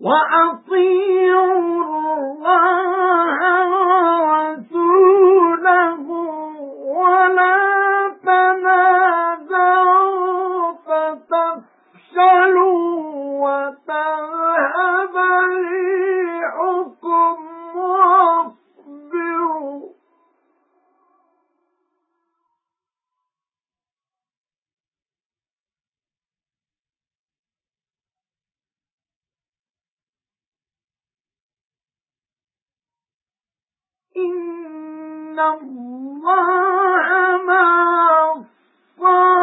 وَأَطِيعُوا اللَّهَ إِنَّ اللَّهَ مَعَ الصَّابِرِينَ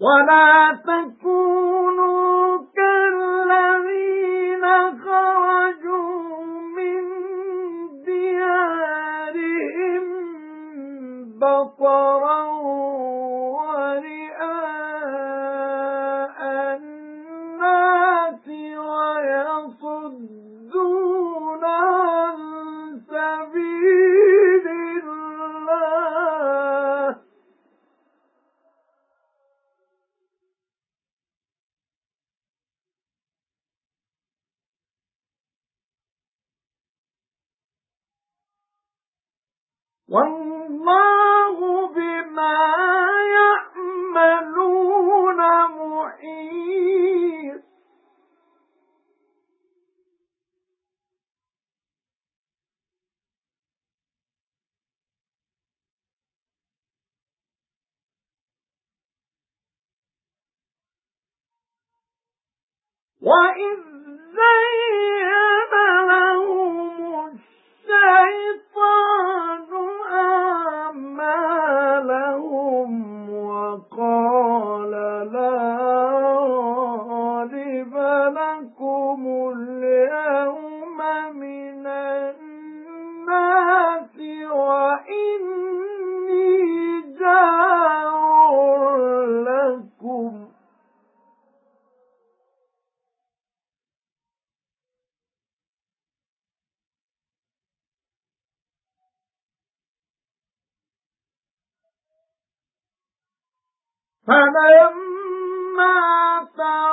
وَلَا تَكُونُوا كَالَّذِينَ خَرَجُوا بَطَرًا وَرِئَاءَ النَّاسِ وَيَصُدُّونَ عَن سَبِيلِ اللَّهِ. وَاللَّهُ وَإِذْ زَيَّنَ لَهُمُ الشَّيْطَانُ أَعْمَالَهُمْ فَلَمَّا تَرَى